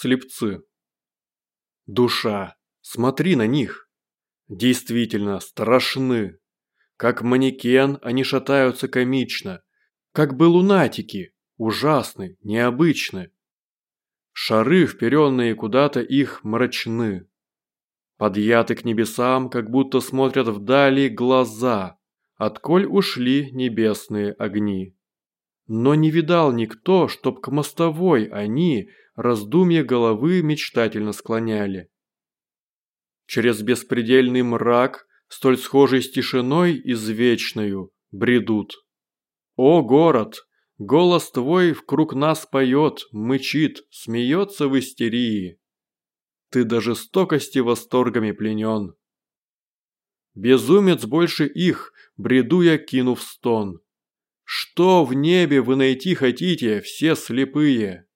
слепцы. Душа, смотри на них. Действительно страшны. Как манекен они шатаются комично, как бы лунатики, ужасны, необычны. Шары, вперенные куда-то их мрачны. Подъяты к небесам, как будто смотрят вдали глаза, отколь ушли небесные огни. Но не видал никто, чтоб к мостовой они раздумья головы мечтательно склоняли. Через беспредельный мрак, столь схожий с тишиной извечною, бредут. О, город! Голос твой в круг нас поет, мычит, смеется в истерии. Ты до жестокости восторгами пленен. Безумец больше их, бреду я кинув стон. Что в небе вы найти хотите, все слепые?